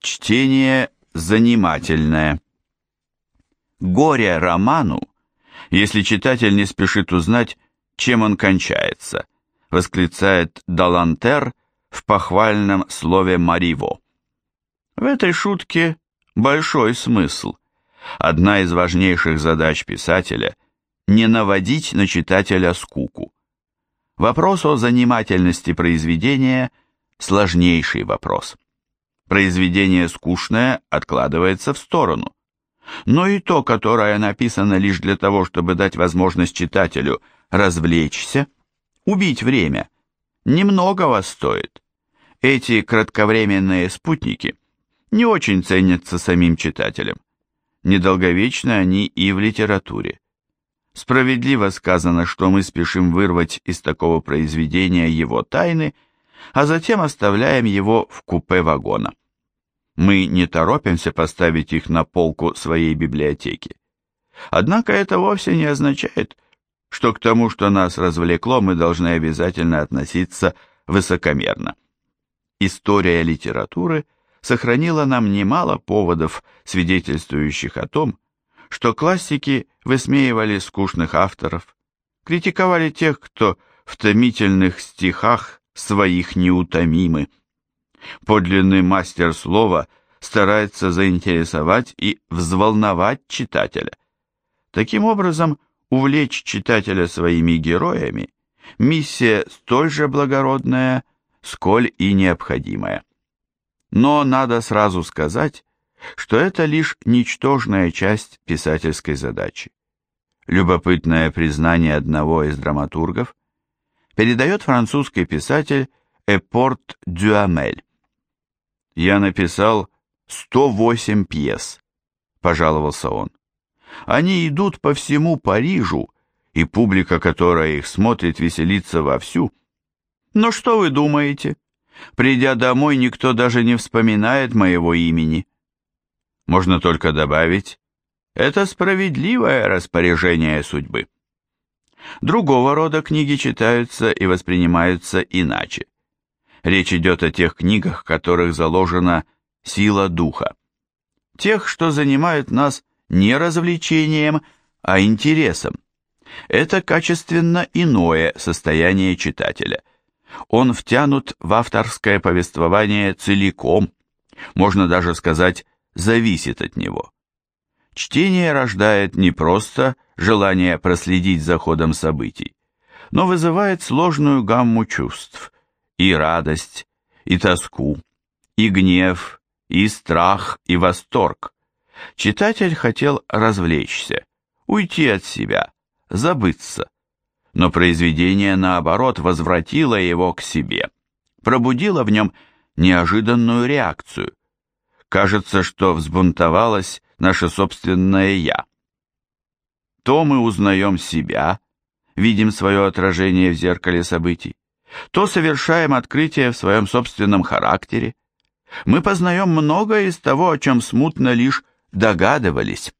Чтение занимательное. Горе роману, если читатель не спешит узнать, чем он кончается, восклицает Далантер в похвальном слове Мариво. В этой шутке большой смысл. Одна из важнейших задач писателя – не наводить на читателя скуку. Вопрос о занимательности произведения – сложнейший вопрос. Произведение скучное откладывается в сторону. Но и то, которое написано лишь для того, чтобы дать возможность читателю развлечься, убить время, немногого стоит. Эти кратковременные спутники не очень ценятся самим читателем. Недолговечны они и в литературе. Справедливо сказано, что мы спешим вырвать из такого произведения его тайны, а затем оставляем его в купе вагона. Мы не торопимся поставить их на полку своей библиотеки. Однако это вовсе не означает, что к тому, что нас развлекло, мы должны обязательно относиться высокомерно. История литературы сохранила нам немало поводов, свидетельствующих о том, что классики высмеивали скучных авторов, критиковали тех, кто в томительных стихах своих неутомимы. Подлинный мастер слова старается заинтересовать и взволновать читателя. Таким образом, увлечь читателя своими героями – миссия столь же благородная, сколь и необходимая. Но надо сразу сказать, что это лишь ничтожная часть писательской задачи. Любопытное признание одного из драматургов передает французский писатель Эпорт Дюамель. «Я написал 108 пьес», — пожаловался он. «Они идут по всему Парижу, и публика, которая их смотрит, веселится вовсю. Но что вы думаете? Придя домой, никто даже не вспоминает моего имени. Можно только добавить, это справедливое распоряжение судьбы. Другого рода книги читаются и воспринимаются иначе. Речь идет о тех книгах, в которых заложена сила духа. Тех, что занимают нас не развлечением, а интересом. Это качественно иное состояние читателя. Он втянут в авторское повествование целиком, можно даже сказать, зависит от него. Чтение рождает не просто желание проследить за ходом событий, но вызывает сложную гамму чувств, и радость, и тоску, и гнев, и страх, и восторг. Читатель хотел развлечься, уйти от себя, забыться, но произведение, наоборот, возвратило его к себе, пробудило в нем неожиданную реакцию. Кажется, что взбунтовалось наше собственное «я». То мы узнаем себя, видим свое отражение в зеркале событий, то совершаем открытие в своем собственном характере. Мы познаем многое из того, о чем смутно лишь догадывались.